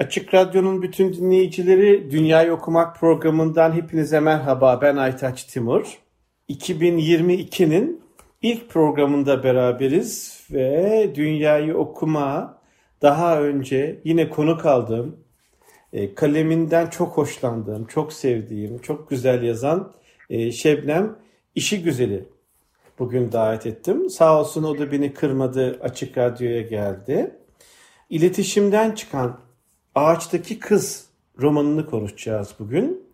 Açık Radyo'nun bütün dinleyicileri Dünyayı Okumak programından hepinize merhaba. Ben Aytaç Timur. 2022'nin ilk programında beraberiz ve Dünyayı Okuma daha önce yine konuk aldığım, e, kaleminden çok hoşlandığım, çok sevdiğim, çok güzel yazan e, Şebnem İşi Güzeli bugün davet ettim. Sağ olsun o da beni kırmadı, Açık Radyo'ya geldi. İletişimden çıkan Ağaçtaki Kız romanını konuşacağız bugün.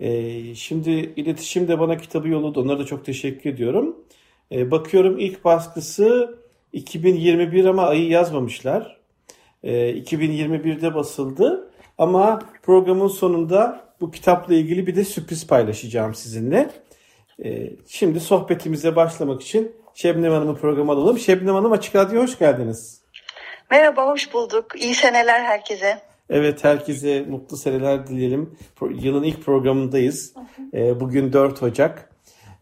Ee, şimdi iletişim de bana kitabı yolladı. Onlara da çok teşekkür ediyorum. Ee, bakıyorum ilk baskısı 2021 ama ayı yazmamışlar. Ee, 2021'de basıldı. Ama programın sonunda bu kitapla ilgili bir de sürpriz paylaşacağım sizinle. Ee, şimdi sohbetimize başlamak için Şebnem Hanım'ı programa alalım. Şebnem Hanım Açık Radyo hoş geldiniz. Merhaba, hoş bulduk. İyi seneler herkese. Evet, herkese mutlu seneler dileyelim. Yılın ilk programındayız. Ee, bugün 4 Ocak.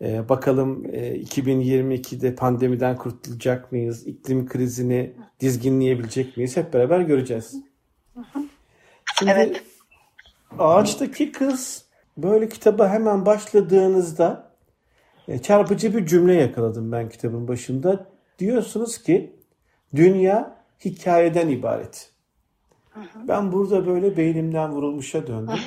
Ee, bakalım 2022'de e, pandemiden kurtulacak mıyız? İklim krizini dizginleyebilecek miyiz? Hep beraber göreceğiz. Şimdi evet. Ağaçtaki Kız böyle kitaba hemen başladığınızda e, çarpıcı bir cümle yakaladım ben kitabın başında. Diyorsunuz ki dünya hikayeden ibaret. Ben burada böyle beynimden vurulmuşa döndüm.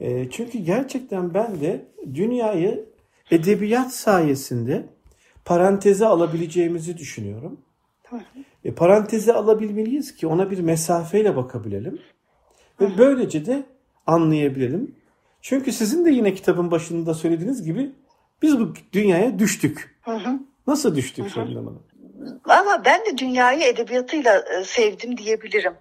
E, çünkü gerçekten ben de dünyayı edebiyat sayesinde paranteze alabileceğimizi düşünüyorum. E, paranteze alabilmeliyiz ki ona bir mesafeyle bakabilelim. Ve böylece de anlayabilelim. Çünkü sizin de yine kitabın başında söylediğiniz gibi biz bu dünyaya düştük. Nasıl düştük Şebnem Hanım? Ama ben de dünyayı edebiyatıyla e, sevdim diyebilirim.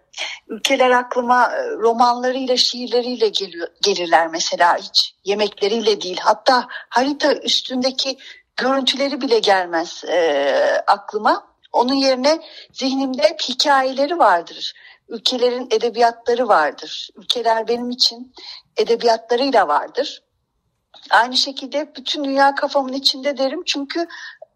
Ülkeler aklıma e, romanlarıyla, şiirleriyle geliyor, gelirler mesela hiç. Yemekleriyle değil. Hatta harita üstündeki görüntüleri bile gelmez e, aklıma. Onun yerine zihnimde hep hikayeleri vardır. Ülkelerin edebiyatları vardır. Ülkeler benim için edebiyatlarıyla vardır. Aynı şekilde bütün dünya kafamın içinde derim çünkü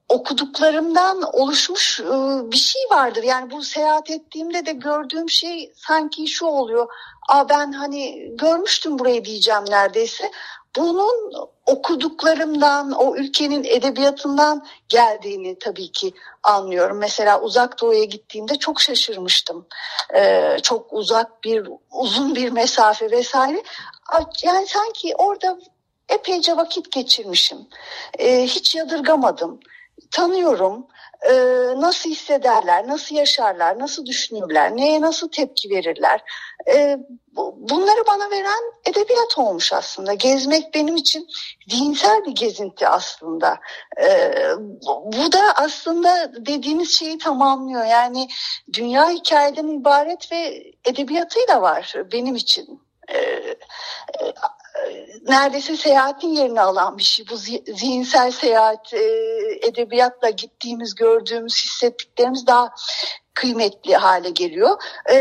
okuduklarımdan oluşmuş e, bir şey vardır. Yani bu seyahat ettiğimde de gördüğüm şey sanki şu oluyor. Aa ben hani görmüştüm burayı diyeceğim neredeyse. Bunun okuduklarımdan, o ülkenin edebiyatından geldiğini tabii ki anlıyorum. Mesela Uzak Doğu'ya gittiğimde çok şaşırmıştım. Ee, çok uzak bir, uzun bir mesafe vesaire. Yani sanki orada epeyce vakit geçirmişim. Ee, hiç yadırgamadım tanıyorum. Ee, nasıl hissederler, nasıl yaşarlar, nasıl düşünürler, neye nasıl tepki verirler. Ee, bunları bana veren edebiyat olmuş aslında. Gezmek benim için dinsel bir gezinti aslında. Ee, bu da aslında dediğiniz şeyi tamamlıyor. Yani dünya hikayeden ibaret ve edebiyatıyla var benim için. Ee, neredeyse seyahatin yerini alan bir şey. Bu zihinsel seyahat, e, edebiyatla gittiğimiz, gördüğümüz, hissettiklerimiz daha kıymetli hale geliyor. E,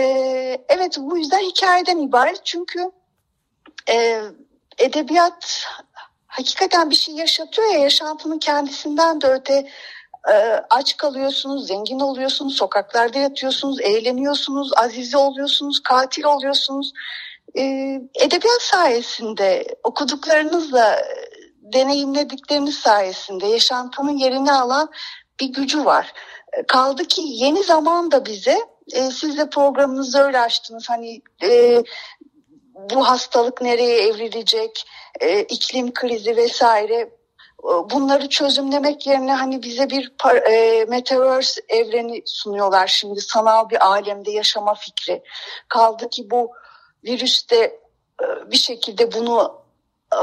evet bu yüzden hikayeden ibaret çünkü e, edebiyat hakikaten bir şey yaşatıyor ya yaşantının kendisinden de öte aç kalıyorsunuz, zengin oluyorsunuz, sokaklarda yatıyorsunuz, eğleniyorsunuz, azize oluyorsunuz, katil oluyorsunuz e, edebiyat sayesinde okuduklarınızla deneyimledikleriniz sayesinde yaşantının yerini alan bir gücü var. Kaldı ki yeni zaman da bize e, siz de programınızı öyle açtınız hani e, bu hastalık nereye evrilecek, e, iklim krizi vesaire bunları çözümlemek yerine hani bize bir e, metaverse evreni sunuyorlar şimdi sanal bir alemde yaşama fikri. Kaldı ki bu virüs de e, bir şekilde bunu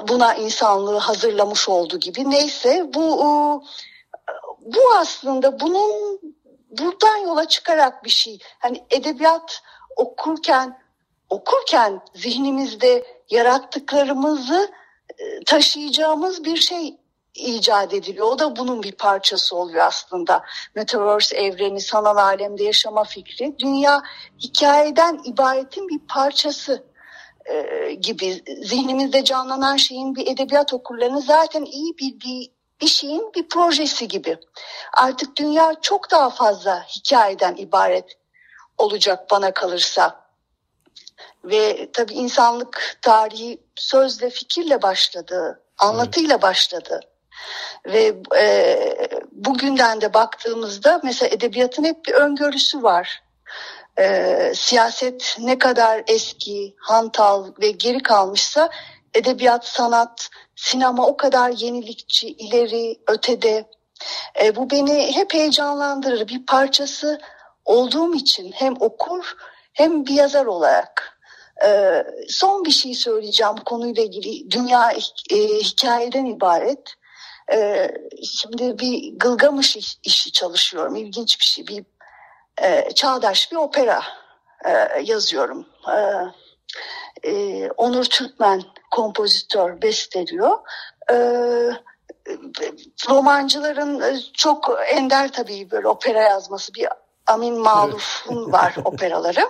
buna insanlığı hazırlamış olduğu gibi. Neyse bu bu aslında bunun buradan yola çıkarak bir şey. Hani edebiyat okurken okurken zihnimizde yarattıklarımızı e, taşıyacağımız bir şey icat ediliyor. O da bunun bir parçası oluyor aslında. Metaverse evreni, sanal alemde yaşama fikri. Dünya hikayeden ibaretin bir parçası e, gibi. Zihnimizde canlanan şeyin bir edebiyat okurlarını zaten iyi bildiği bir şeyin bir projesi gibi. Artık dünya çok daha fazla hikayeden ibaret olacak bana kalırsa. Ve tabii insanlık tarihi sözle, fikirle başladı, anlatıyla başladı. Ve e, bugünden de baktığımızda mesela edebiyatın hep bir öngörüsü var. E, siyaset ne kadar eski, hantal ve geri kalmışsa edebiyat, sanat, sinema o kadar yenilikçi, ileri, ötede. E, bu beni hep heyecanlandırır. Bir parçası olduğum için hem okur hem bir yazar olarak. E, son bir şey söyleyeceğim konuyla ilgili. Dünya e, hikayeden ibaret. E, şimdi bir Gılgamış işi çalışıyorum. İlginç bir şey. Bir e, çağdaş bir opera e, yazıyorum. E, e, Onur Türkmen kompozitör besteliyor. E, romancıların e, çok ender tabii böyle opera yazması bir Amin Maluf'un var operaları.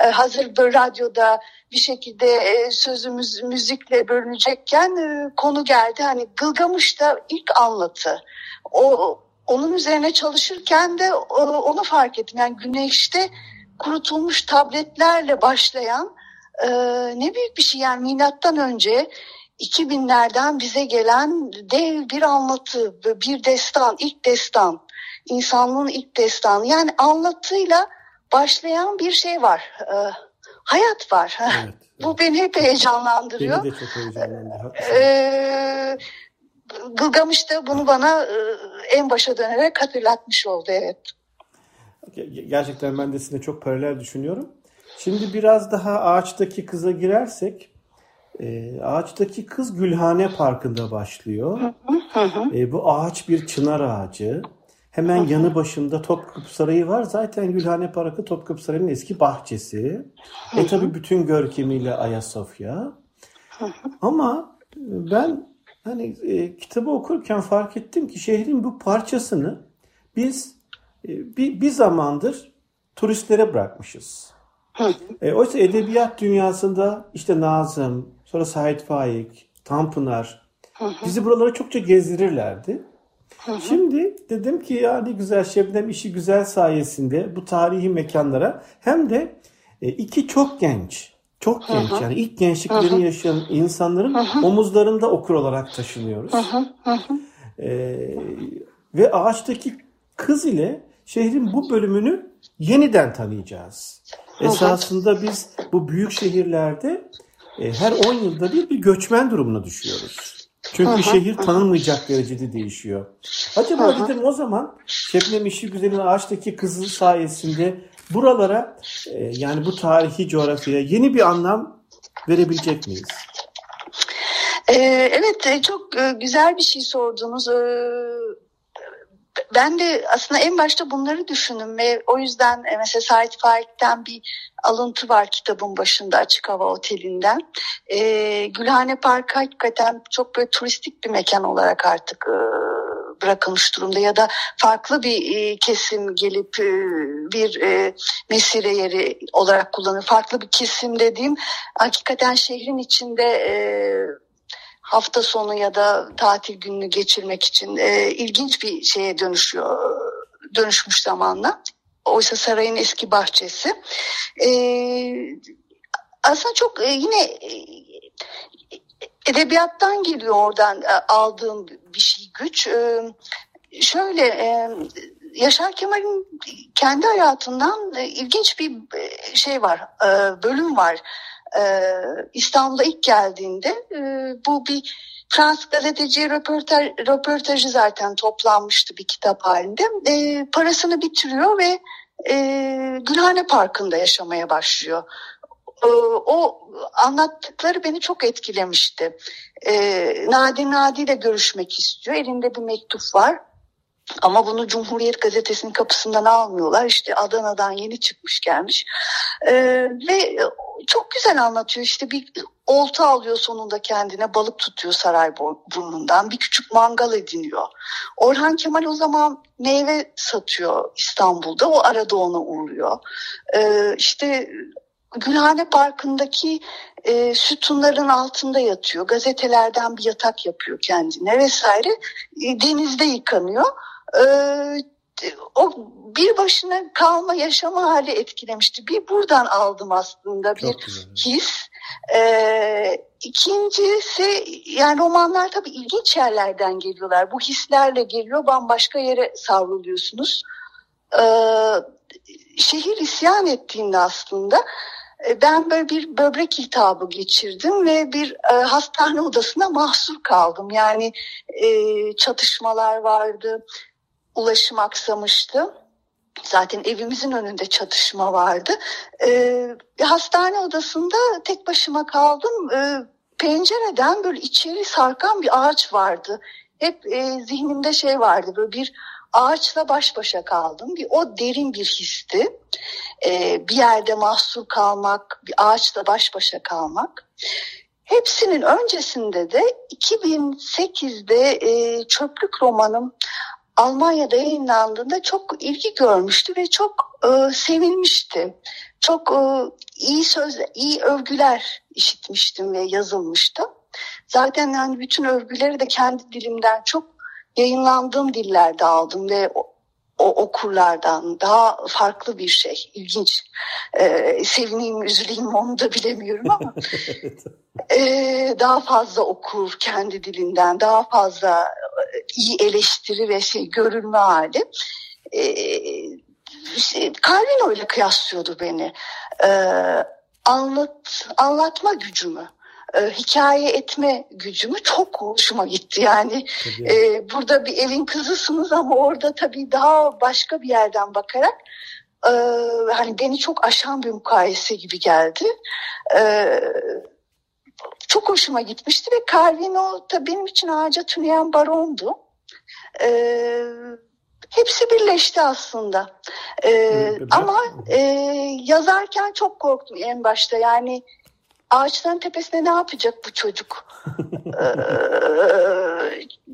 Ee, hazır böyle radyoda bir şekilde e, sözümüz müzikle bölünecekken e, konu geldi. Hani Gılgamış da ilk anlatı. O onun üzerine çalışırken de onu fark ettim. Yani güneşte kurutulmuş tabletlerle başlayan e, ne büyük bir şey yani milattan önce 2000'lerden bize gelen dev bir anlatı, bir destan, ilk destan, insanlığın ilk destanı. Yani anlatıyla başlayan bir şey var. E, hayat var. Evet, Bu beni hep heyecanlandırıyor. Beni de çok heyecanlandırıyor. Ee, Gılgamış da bunu bana e, en başa dönerek hatırlatmış oldu. Evet. Gerçekten ben de sizinle çok paralel düşünüyorum. Şimdi biraz daha ağaçtaki kıza girersek e, ağaçtaki kız Gülhane Parkı'nda başlıyor. E, bu ağaç bir çınar ağacı. Hemen yanı başında Topkapı Sarayı var. Zaten Gülhane Parkı Topkapı Sarayı'nın eski bahçesi. E tabi bütün görkemiyle Ayasofya. Ama ben hani e, kitabı okurken fark ettim ki şehrin bu parçasını biz e, bir, bir zamandır turistlere bırakmışız. E, oysa edebiyat dünyasında işte Nazım, sonra Sait Faik, Tanpınar bizi buralara çokça gezdirirlerdi. Şimdi dedim ki ya ne güzel Şebnem işi güzel sayesinde bu tarihi mekanlara hem de e, iki çok genç, çok genç yani ilk gençliklerini yaşayan insanların omuzlarında okur olarak taşınıyoruz. E, ve ağaçtaki kız ile şehrin bu bölümünü yeniden tanıyacağız. Esasında biz bu büyük şehirlerde e, her 10 yılda bir bir göçmen durumuna düşüyoruz. Çünkü Aha. şehir tanınmayacak derecede değişiyor. Acaba Aha. dedim o zaman Şebnem İşi Güzel'in ağaçtaki kızı sayesinde buralara e, yani bu tarihi coğrafyaya yeni bir anlam verebilecek miyiz? Ee, evet e, çok e, güzel bir şey sordunuz. Ee, ben de aslında en başta bunları düşündüm ve o yüzden e, mesela Sait Faik'ten bir alıntı var kitabın başında Açık Hava Oteli'nden. E, Gülhane Park hakikaten çok böyle turistik bir mekan olarak artık e, bırakılmış durumda ya da farklı bir e, kesim gelip e, bir e, mesire yeri olarak kullanır. Farklı bir kesim dediğim hakikaten şehrin içinde e, hafta sonu ya da tatil gününü geçirmek için e, ilginç bir şeye dönüşüyor, dönüşmüş zamanla. Oysa sarayın eski bahçesi. E, aslında çok e, yine e, edebiyattan geliyor oradan e, aldığım bir şey güç. E, şöyle e, Yaşar Kemal'in kendi hayatından e, ilginç bir e, şey var, e, bölüm var e, İstanbul'a ilk geldiğinde e, bu bir Fransız gazeteci röportaj, röportajı zaten toplanmıştı bir kitap halinde. E, parasını bitiriyor ve e, Gülhane Parkı'nda yaşamaya başlıyor. e, o anlattıkları beni çok etkilemişti. E, Nadi Nadi ile görüşmek istiyor. Elinde bir mektup var. Ama bunu Cumhuriyet Gazetesi'nin kapısından almıyorlar. İşte Adana'dan yeni çıkmış gelmiş. Ee, ve çok güzel anlatıyor. İşte bir olta alıyor sonunda kendine balık tutuyor Sarayburnu'ndan. Bir küçük mangal ediniyor. Orhan Kemal o zaman meyve satıyor İstanbul'da. O arada ona uğruyor. Ee, işte Gülhane Parkı'ndaki e, sütunların altında yatıyor. Gazetelerden bir yatak yapıyor kendine vesaire. E, denizde yıkanıyor e, o bir başına kalma yaşama hali etkilemişti. Bir buradan aldım aslında bir his. E, ikincisi yani romanlar tabii ilginç yerlerden geliyorlar. Bu hislerle geliyor bambaşka yere savruluyorsunuz. E, şehir isyan ettiğinde aslında e, ben böyle bir böbrek iltihabı geçirdim ve bir e, hastane odasına mahsur kaldım. Yani e, çatışmalar vardı, ulaşım aksamıştı. Zaten evimizin önünde çatışma vardı. Ee, hastane odasında tek başıma kaldım. Ee, pencereden böyle içeri sarkan bir ağaç vardı. Hep e, zihnimde şey vardı böyle bir ağaçla baş başa kaldım. Bir, o derin bir histi. Ee, bir yerde mahsur kalmak, bir ağaçla baş başa kalmak. Hepsinin öncesinde de 2008'de e, Çöplük romanım Almanya'da yayınlandığında çok ilgi görmüştü ve çok e, sevilmişti. Çok e, iyi söz, iyi övgüler işitmiştim ve yazılmıştı. Zaten yani bütün övgüleri de kendi dilimden çok yayınlandığım dillerde aldım ve o, o okurlardan daha farklı bir şey, ilginç. Ee, sevineyim, üzüleyim onu da bilemiyorum ama e, daha fazla okur kendi dilinden, daha fazla iyi eleştiri ve şey görülme hali. E, işte, Calvino ile kıyaslıyordu beni. E, anlat, anlatma gücümü e, hikaye etme gücümü çok hoşuma gitti. Yani e, burada bir evin kızısınız ama orada tabii daha başka bir yerden bakarak e, hani beni çok aşan bir mukayese gibi geldi. E, çok hoşuma gitmişti ve Calvino da benim için ağaca tüneyen barondu. E, hepsi birleşti aslında. E, ama e, yazarken çok korktum en başta. Yani ağaçların tepesinde ne yapacak bu çocuk?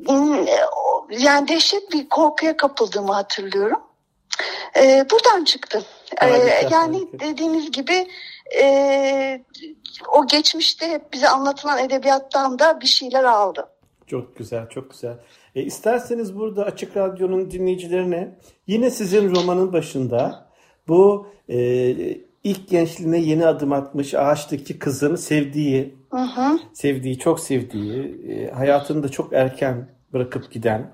ee, yani dehşet bir korkuya kapıldığımı hatırlıyorum. Ee, buradan çıktı. Ee, yani dediğiniz gibi e, o geçmişte hep bize anlatılan edebiyattan da bir şeyler aldı. Çok güzel, çok güzel. E, isterseniz burada Açık Radyo'nun dinleyicilerine yine sizin romanın başında bu e, ilk gençliğine yeni adım atmış ağaçtaki kızını sevdiği, hı. sevdiği, çok sevdiği, e, hayatını da çok erken bırakıp giden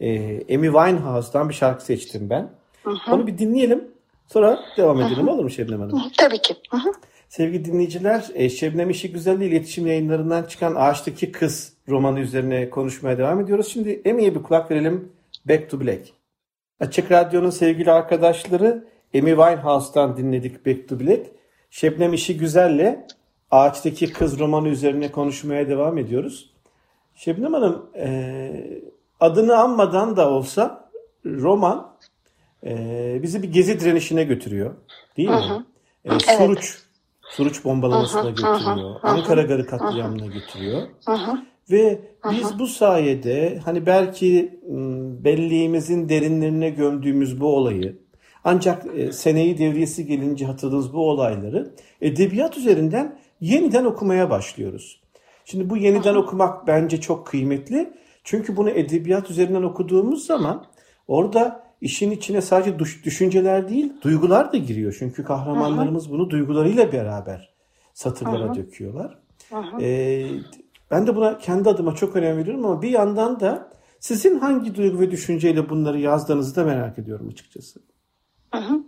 e, Amy Winehouse'dan bir şarkı seçtim ben. Hı. Onu bir dinleyelim. Sonra devam edelim olur mu Şebnem Hanım? Tabii ki. Hı hı. Sevgili dinleyiciler, e, Şebnem İşi Güzelli iletişim yayınlarından çıkan Ağaçtaki Kız romanı üzerine konuşmaya devam ediyoruz. Şimdi Amy'ye bir kulak verelim. Back to Black. Açık Radyo'nun sevgili arkadaşları Amy Winehouse'dan dinledik Back to Black. Şebnem İşi Güzel'le Ağaçtaki Kız romanı üzerine konuşmaya devam ediyoruz. Şebnem Hanım e, adını anmadan da olsa roman e, bizi bir gezi direnişine götürüyor. Değil mi? Hı. E, Suruç evet. Suruç bombalamasına hı götürüyor. Hı. Ankara Garı katliamına götürüyor. Hı hı. Ve biz Aha. bu sayede hani belki belliğimizin derinlerine gömdüğümüz bu olayı ancak e, seneyi devriyesi gelince hatırladığınız bu olayları edebiyat üzerinden yeniden okumaya başlıyoruz. Şimdi bu yeniden Aha. okumak bence çok kıymetli. Çünkü bunu edebiyat üzerinden okuduğumuz zaman orada işin içine sadece düşünceler değil, duygular da giriyor. Çünkü kahramanlarımız Aha. bunu duygularıyla beraber satırlara Aha. döküyorlar. Aha. Ee, ben de buna kendi adıma çok önem veriyorum ama bir yandan da sizin hangi duygu ve düşünceyle bunları yazdığınızı da merak ediyorum açıkçası. Hı.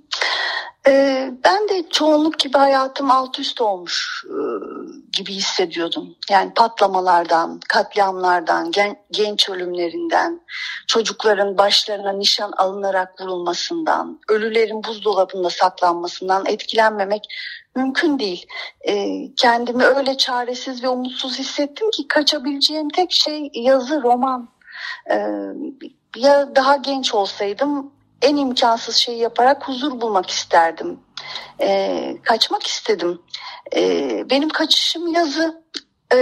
Ee, ben de çoğunluk gibi hayatım alt üst olmuş. Ee, gibi hissediyordum. Yani patlamalardan, katliamlardan, gen, genç ölümlerinden, çocukların başlarına nişan alınarak vurulmasından, ölülerin buzdolabında saklanmasından etkilenmemek mümkün değil. E, kendimi öyle çaresiz ve umutsuz hissettim ki kaçabileceğim tek şey yazı, roman. E, ya daha genç olsaydım en imkansız şeyi yaparak huzur bulmak isterdim. E, kaçmak istedim. E, benim kaçışım yazı. E,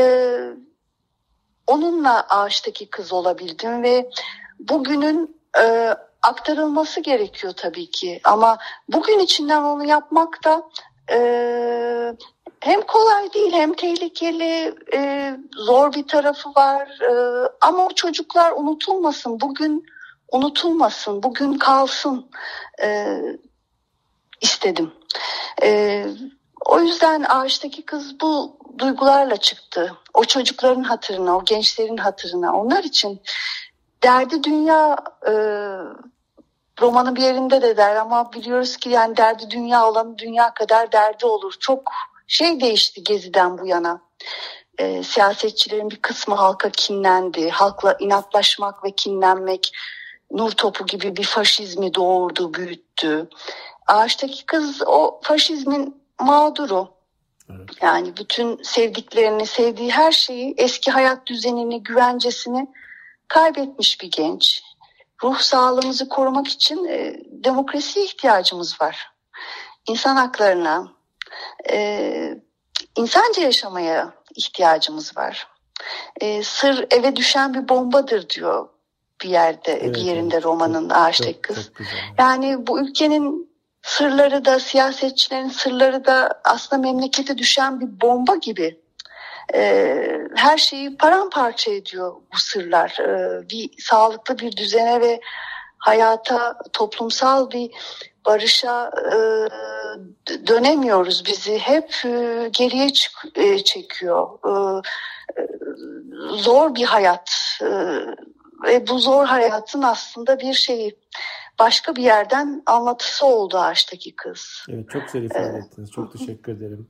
onunla ağaçtaki kız olabildim ve bugünün e, aktarılması gerekiyor tabii ki. Ama bugün içinden onu yapmak da e, hem kolay değil hem tehlikeli, e, zor bir tarafı var. E, ama o çocuklar unutulmasın. Bugün unutulmasın, bugün kalsın e, istedim. E, o yüzden ağaçtaki kız bu duygularla çıktı. O çocukların hatırına, o gençlerin hatırına, onlar için derdi dünya e, romanın bir yerinde de der ama biliyoruz ki yani derdi dünya olan dünya kadar derdi olur. Çok şey değişti Gezi'den bu yana. E, siyasetçilerin bir kısmı halka kinlendi. Halkla inatlaşmak ve kinlenmek nur topu gibi bir faşizmi doğurdu, büyüttü. Ağaçtaki kız o faşizmin mağduru. Evet. Yani bütün sevdiklerini, sevdiği her şeyi, eski hayat düzenini, güvencesini kaybetmiş bir genç. Ruh sağlığımızı korumak için e, demokrasiye ihtiyacımız var. İnsan haklarına, e, insanca yaşamaya ihtiyacımız var. E, sır eve düşen bir bombadır diyor bir yerde evet, bir yerinde evet. romanın Ağaçtaki Kız. Çok yani bu ülkenin sırları da siyasetçilerin sırları da aslında memlekete düşen bir bomba gibi. Ee, her şeyi paramparça ediyor bu sırlar. Ee, bir sağlıklı bir düzene ve hayata, toplumsal bir barışa e, dönemiyoruz. Bizi hep e, geriye e, çekiyor. E, e, zor bir hayat e, ve bu zor hayatın aslında bir şeyi başka bir yerden anlatısı oldu ağaçtaki kız. Evet çok güzel ifade evet. ettiniz. Çok teşekkür ederim.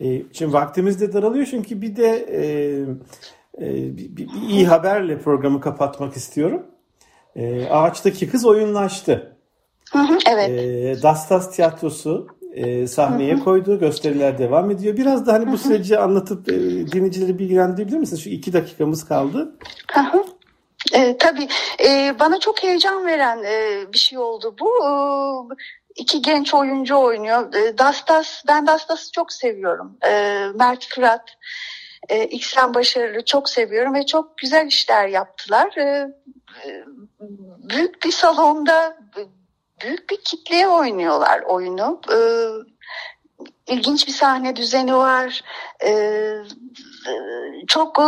Ee, şimdi vaktimiz de daralıyor çünkü bir de e, e, bir, bir iyi haberle programı kapatmak istiyorum. E, ağaçtaki kız oyunlaştı. Hı hı, evet. E, Dastas Tiyatrosu e, sahneye hı hı. koydu. Gösteriler devam ediyor. Biraz da hani bu süreci anlatıp e, dinleyicileri bilgilendirebilir misiniz? Şu iki dakikamız kaldı. Hı hı. E, tabii e, bana çok heyecan veren e, bir şey oldu bu. E, iki genç oyuncu oynuyor. E, Dastas, ben Dastas'ı çok seviyorum. E, Mert Fırat, e, İksen Başarılı çok seviyorum ve çok güzel işler yaptılar. E, e, büyük bir salonda büyük bir kitleye oynuyorlar oyunu. E, ilginç bir sahne düzeni var. Ee, çok e,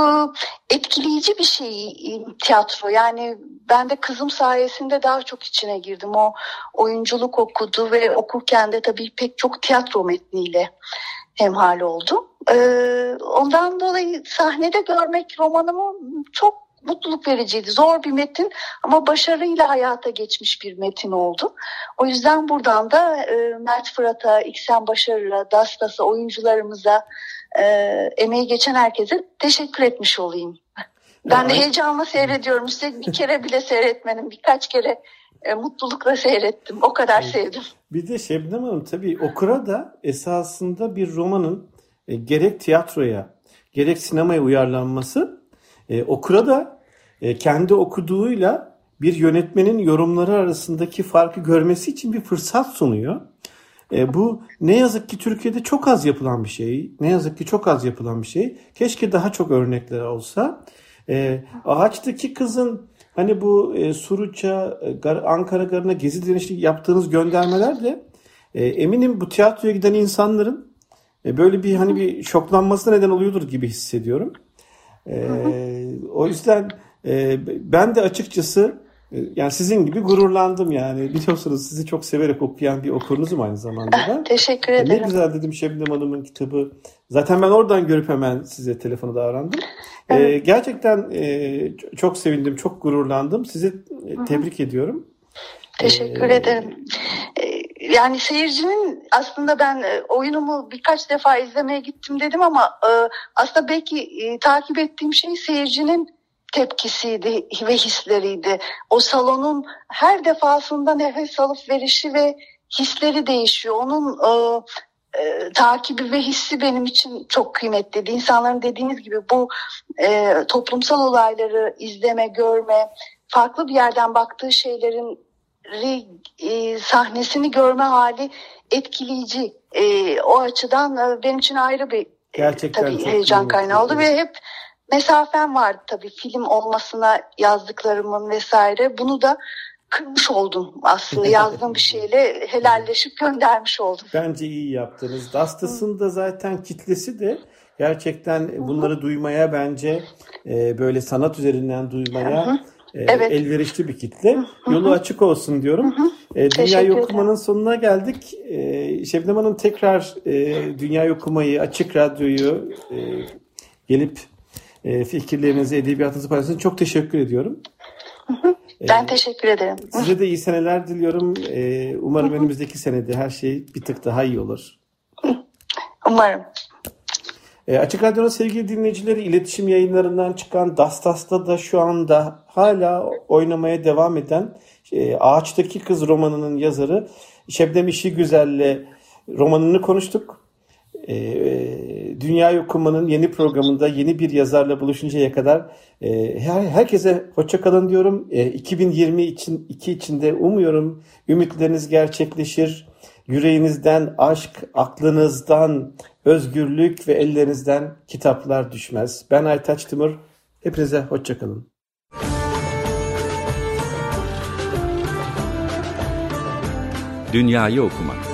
etkileyici bir şey tiyatro. Yani ben de kızım sayesinde daha çok içine girdim. O oyunculuk okudu ve okurken de tabii pek çok tiyatro metniyle hemhal oldu. Ee, ondan dolayı sahnede görmek romanımı çok mutluluk vericiydi. Zor bir metin ama başarıyla hayata geçmiş bir metin oldu. O yüzden buradan da e, Mert Fırat'a, İksen Başarı'ya, Dastas'a, oyuncularımıza, e, emeği geçen herkese teşekkür etmiş olayım. Ben de heyecanla seyrediyorum. Üstelik bir kere bile seyretmedim. Birkaç kere e, mutlulukla seyrettim. O kadar sevdim. Bir de Şebnem Hanım tabii okura da esasında bir romanın e, gerek tiyatroya gerek sinemaya uyarlanması e, okura da e, kendi okuduğuyla bir yönetmenin yorumları arasındaki farkı görmesi için bir fırsat sunuyor. E, bu ne yazık ki Türkiye'de çok az yapılan bir şey. Ne yazık ki çok az yapılan bir şey. Keşke daha çok örnekler olsa. E, ağaçtaki kızın hani bu e, Suruç'a, e, Ankara Garı'na gezi direnişi yaptığınız göndermeler de e, eminim bu tiyatroya giden insanların e, böyle bir hani bir şoklanmasına neden oluyordur gibi hissediyorum. E, o yüzden e, ben de açıkçası e, yani sizin gibi gururlandım yani. Biliyorsunuz sizi çok severek okuyan bir okurunuzum aynı zamanda ben. Teşekkür ederim. E, ne güzel dedim Şebnem Hanım'ın kitabı. Zaten ben oradan görüp hemen size telefonu davrandım. E, evet. Ee, gerçekten e, çok sevindim, çok gururlandım. Sizi tebrik Hı-hı. ediyorum. Teşekkür ee, ederim. Yani seyircinin aslında ben e, oyunumu birkaç defa izlemeye gittim dedim ama e, aslında belki e, takip ettiğim şey seyircinin tepkisiydi ve hisleriydi. O salonun her defasında nefes alıp verişi ve hisleri değişiyor. Onun e, e, takibi ve hissi benim için çok kıymetliydi. İnsanların dediğiniz gibi bu e, toplumsal olayları izleme, görme, farklı bir yerden baktığı şeylerin e, sahnesini görme hali etkileyici. E, o açıdan e, benim için ayrı bir e, Gerçekten tabii heyecan kaynağı oldu ve hep mesafem vardı tabii film olmasına yazdıklarımın vesaire. Bunu da kırmış oldum aslında yazdığım bir şeyle helalleşip göndermiş oldum. Bence iyi yaptınız. Dastas'ın da zaten kitlesi de gerçekten bunları duymaya bence e, böyle sanat üzerinden duymaya e, evet. elverişli bir kitle. Yolu açık olsun diyorum. E, Dünya Okuma'nın sonuna geldik. E, Şebnem Hanım tekrar e, Dünya Okuma'yı, Açık Radyo'yu e, gelip e, fikirlerinizi, edebiyatınızı paylaştığınız çok teşekkür ediyorum. Ben teşekkür ederim. Size de iyi seneler diliyorum. E, umarım önümüzdeki senede her şey bir tık daha iyi olur. Umarım. E, Açık Radyo'nun sevgili dinleyicileri iletişim yayınlarından çıkan Dastas'ta da şu anda hala oynamaya devam eden e, Ağaçtaki Kız romanının yazarı Şebnem İşi Güzel'le romanını konuştuk. E, Dünya Okumanın yeni programında yeni bir yazarla buluşuncaya kadar e, her, herkese hoşça kalın diyorum. E, 2020 için iki içinde umuyorum ümitleriniz gerçekleşir. Yüreğinizden aşk, aklınızdan özgürlük ve ellerinizden kitaplar düşmez. Ben Aytaç Timur. Hepinize hoşçakalın. Dünyayı okumak.